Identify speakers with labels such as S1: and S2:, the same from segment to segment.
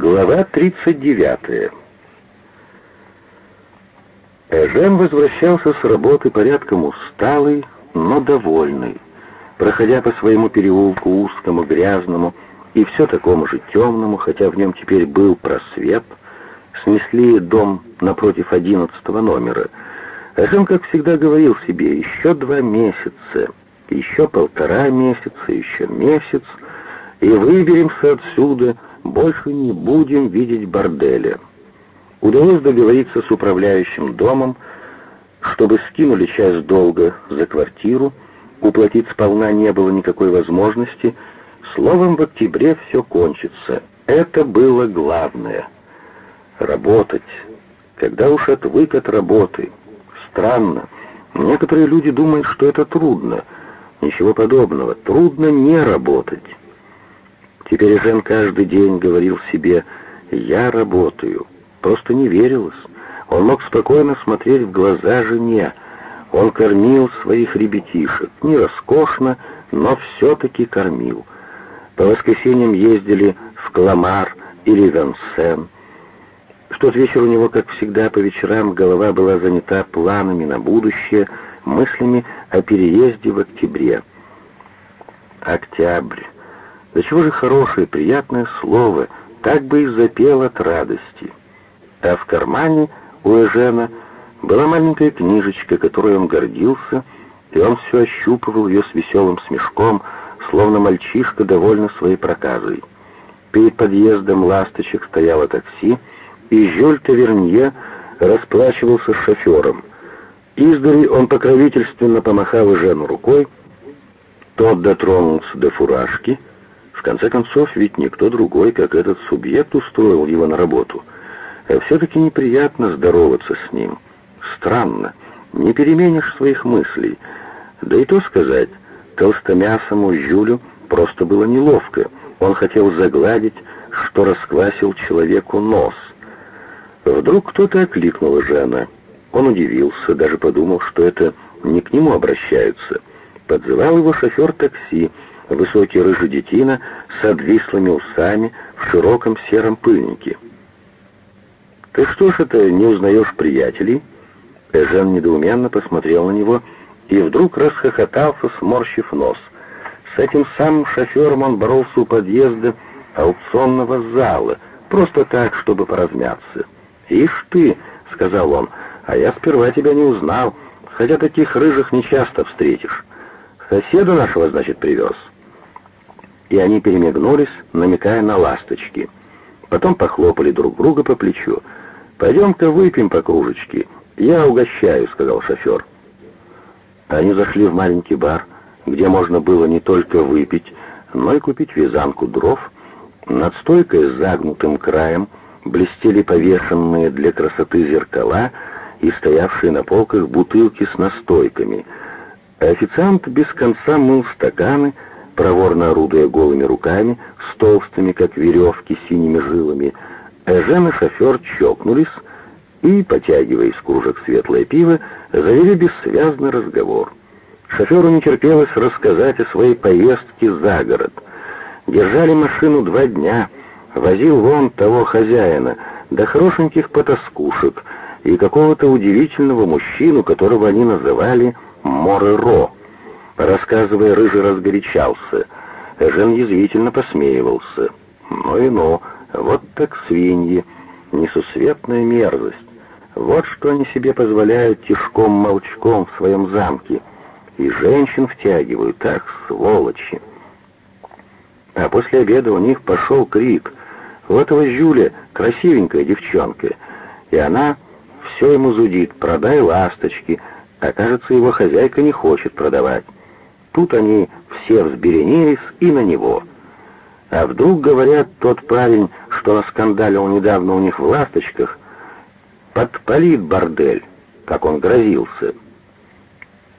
S1: Глава 39. Эжен возвращался с работы порядком усталый, но довольный. Проходя по своему переулку узкому, грязному и все такому же темному, хотя в нем теперь был просвет, снесли дом напротив одиннадцатого номера. Эжен, как всегда, говорил себе, еще два месяца, еще полтора месяца, еще месяц, и выберемся отсюда, больше не будем видеть борделя. Удалось договориться с управляющим домом, чтобы скинули часть долга за квартиру, уплатить сполна не было никакой возможности, словом, в октябре все кончится. Это было главное. Работать. Когда уж отвык от работы. Странно. Некоторые люди думают, что это трудно. Ничего подобного. Трудно не работать. Теперь Жен каждый день говорил себе «Я работаю». Просто не верилось. Он мог спокойно смотреть в глаза жене. Он кормил своих ребятишек. Не роскошно, но все-таки кормил. По воскресеньям ездили в Кламар или Венсен. В тот вечер у него, как всегда, по вечерам голова была занята планами на будущее, мыслями о переезде в октябре. Октябрь. Да чего же хорошее, приятное слово, так бы и запел от радости. А в кармане у Эжена была маленькая книжечка, которой он гордился, и он все ощупывал ее с веселым смешком, словно мальчишка, довольный своей проказой. Перед подъездом «Ласточек» стояло такси, и Жюль Тавернье расплачивался с шофером. Издали он покровительственно помахал Жену рукой, тот дотронулся до фуражки. В конце концов, ведь никто другой, как этот субъект, устроил его на работу — а все-таки неприятно здороваться с ним. Странно, не переменишь своих мыслей. Да и то сказать, толстомясому Жюлю просто было неловко. Он хотел загладить, что расквасил человеку нос. Вдруг кто-то окликнул Жена. Он удивился, даже подумал, что это не к нему обращаются. Подзывал его шофер такси, высокий рыжий детина с обвислыми усами в широком сером пыльнике. «Ты что ж это, не узнаешь приятелей?» Эжен недоуменно посмотрел на него и вдруг расхохотался, сморщив нос. С этим самым шофером он боролся у подъезда аукционного зала, просто так, чтобы поразмяться. «Ишь ты!» — сказал он, — «а я сперва тебя не узнал, хотя таких рыжих нечасто встретишь. Соседа нашего, значит, привез». И они перемигнулись, намекая на ласточки. Потом похлопали друг друга по плечу. «Пойдем-ка выпьем по кружечке. Я угощаю», — сказал шофер. Они зашли в маленький бар, где можно было не только выпить, но и купить вязанку дров. Над стойкой с загнутым краем блестели повешенные для красоты зеркала и стоявшие на полках бутылки с настойками. Официант без конца мыл стаканы, проворно орудуя голыми руками, с толстыми, как веревки, синими жилами — Эжен и шофер чокнулись и, потягивая из кружек светлое пиво, завели бессвязный разговор. Шоферу не терпелось рассказать о своей поездке за город. Держали машину два дня, возил вон того хозяина, до хорошеньких потаскушек и какого-то удивительного мужчину, которого они называли Мореро. Рассказывая, Рыжий разгорячался. Эжен язвительно посмеивался. «Ну и ну!» Вот так свиньи, несусветная мерзость. Вот что они себе позволяют тишком-молчком в своем замке. И женщин втягивают, так, сволочи. А после обеда у них пошел крик. У этого Жюля красивенькая девчонка, и она все ему зудит, продай ласточки, а кажется, его хозяйка не хочет продавать. Тут они все взберенились и на него — а вдруг, говорят, тот парень, что наскандалил недавно у них в «Ласточках», подпалит бордель, как он грозился.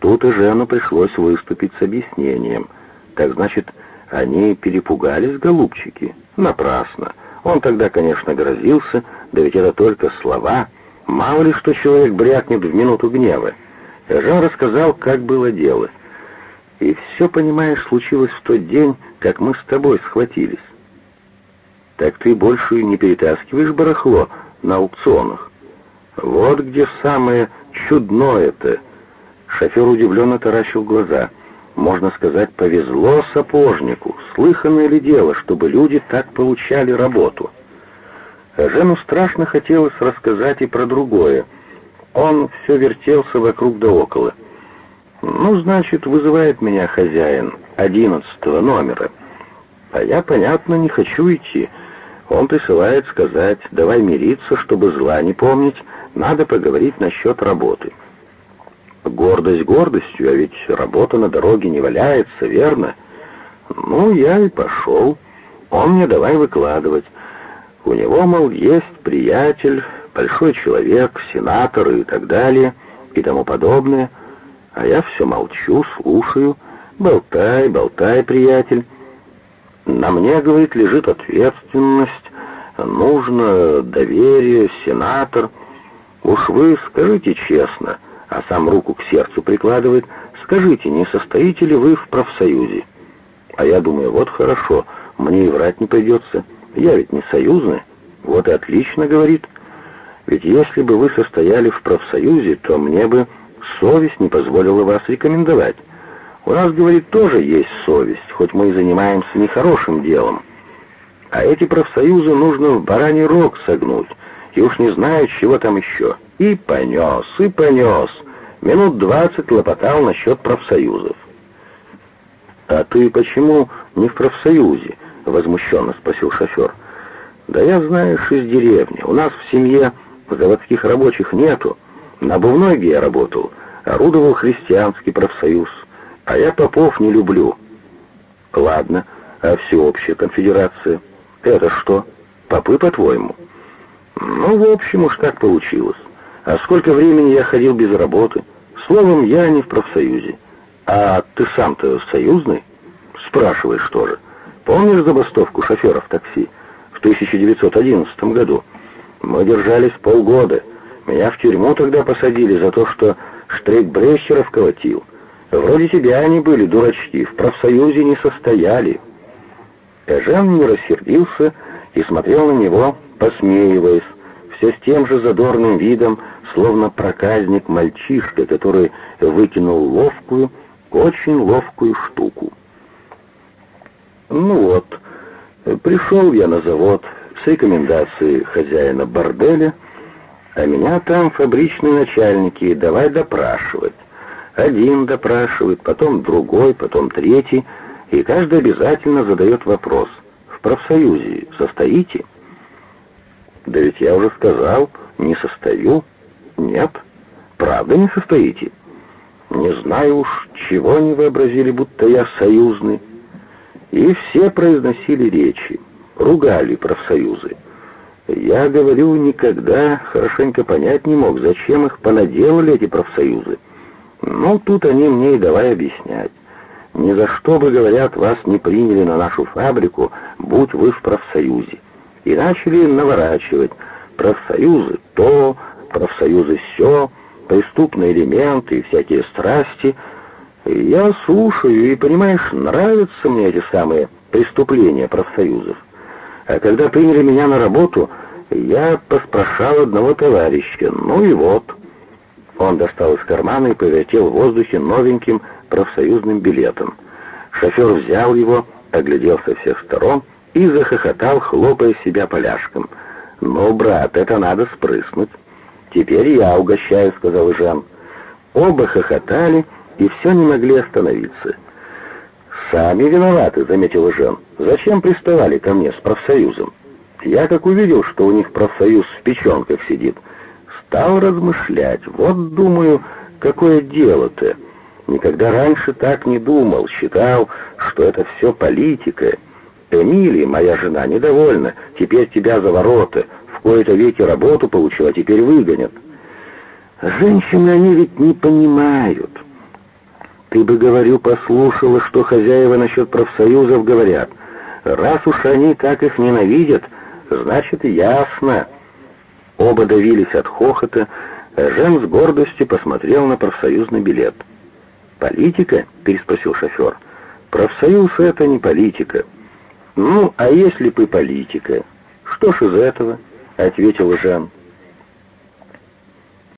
S1: Тут и Жену пришлось выступить с объяснением. Так значит, они перепугались, голубчики? Напрасно. Он тогда, конечно, грозился, да ведь это только слова. Мало ли, что человек брякнет в минуту гнева. Жан рассказал, как было дело — и все, понимаешь, случилось в тот день, как мы с тобой схватились. Так ты больше не перетаскиваешь барахло на аукционах. Вот где самое чудное-то. Шофер удивленно таращил глаза. Можно сказать, повезло сапожнику. Слыханное ли дело, чтобы люди так получали работу? Жену страшно хотелось рассказать и про другое. Он все вертелся вокруг да около. «Ну, значит, вызывает меня хозяин одиннадцатого номера. А я, понятно, не хочу идти. Он присылает сказать, давай мириться, чтобы зла не помнить, надо поговорить насчет работы». Гордость гордостью, а ведь работа на дороге не валяется, верно? Ну, я и пошел. Он мне давай выкладывать. У него, мол, есть приятель, большой человек, сенатор и так далее, и тому подобное. А я все молчу, слушаю. Болтай, болтай, приятель. На мне, говорит, лежит ответственность, нужно доверие, сенатор. Уж вы скажите честно, а сам руку к сердцу прикладывает, скажите, не состоите ли вы в профсоюзе? А я думаю, вот хорошо, мне и врать не придется. Я ведь не союзный. Вот и отлично, говорит. Ведь если бы вы состояли в профсоюзе, то мне бы совесть не позволила вас рекомендовать. У нас, говорит, тоже есть совесть, хоть мы и занимаемся нехорошим делом. А эти профсоюзы нужно в бараний рог согнуть, и уж не знаю, чего там еще. И понес, и понес. Минут двадцать лопотал насчет профсоюзов. «А ты почему не в профсоюзе?» — возмущенно спросил шофер. «Да я, знаешь, из деревни. У нас в семье заводских рабочих нету. На обувной, где я работал, орудовал христианский профсоюз. А я попов не люблю». «Ладно, а всеобщая конфедерация? Это что, попы, по-твоему?» «Ну, в общем, уж так получилось. А сколько времени я ходил без работы? Словом, я не в профсоюзе. А ты сам-то союзный?» «Спрашиваешь, что же?» Помнишь забастовку шоферов такси в 1911 году? Мы держались полгода. Меня в тюрьму тогда посадили за то, что штрейкбрехеров колотил. Вроде тебя они были, дурачки, в профсоюзе не состояли. Эжен не рассердился и смотрел на него, посмеиваясь, все с тем же задорным видом, словно проказник-мальчишка, который выкинул ловкую, очень ловкую штуку. Ну вот, пришел я на завод с рекомендацией хозяина борделя, а меня там фабричные начальники давай допрашивать. Один допрашивает, потом другой, потом третий, и каждый обязательно задает вопрос. В профсоюзе состоите? Да ведь я уже сказал, не состою. Нет, правда не состоите. Не знаю уж, чего они вообразили, будто я союзный. И все произносили речи, ругали профсоюзы. Я говорю, никогда хорошенько понять не мог, зачем их понаделали эти профсоюзы. Ну, тут они мне и давай объяснять. Ни за что бы, говорят, вас не приняли на нашу фабрику, будь вы в профсоюзе. И начали наворачивать. Профсоюзы то, профсоюзы все, преступные элементы и всякие страсти — я слушаю, и, понимаешь, нравятся мне эти самые преступления профсоюзов. А когда приняли меня на работу, я поспрашал одного товарища. Ну и вот. Он достал из кармана и повертел в воздухе новеньким профсоюзным билетом. Шофер взял его, оглядел со всех сторон и захохотал, хлопая себя поляшком. «Ну, брат, это надо спрыснуть». «Теперь я угощаю», — сказал Жан. Оба хохотали, — и все не могли остановиться. «Сами виноваты», — заметил Жен. «Зачем приставали ко мне с профсоюзом? Я как увидел, что у них профсоюз в печенках сидит, стал размышлять. Вот, думаю, какое дело-то. Никогда раньше так не думал, считал, что это все политика. Эмилия, моя жена, недовольна. Теперь тебя за ворота. В кои-то веки работу получила, теперь выгонят. Женщины, они ведь не понимают». Ты бы, говорю, послушала, что хозяева насчет профсоюзов говорят. Раз уж они так их ненавидят, значит, ясно. Оба давились от хохота, Жен с гордостью посмотрел на профсоюзный билет. «Политика?» — переспросил шофер. «Профсоюз — это не политика». «Ну, а если бы политика?» «Что ж из этого?» — ответил Жан.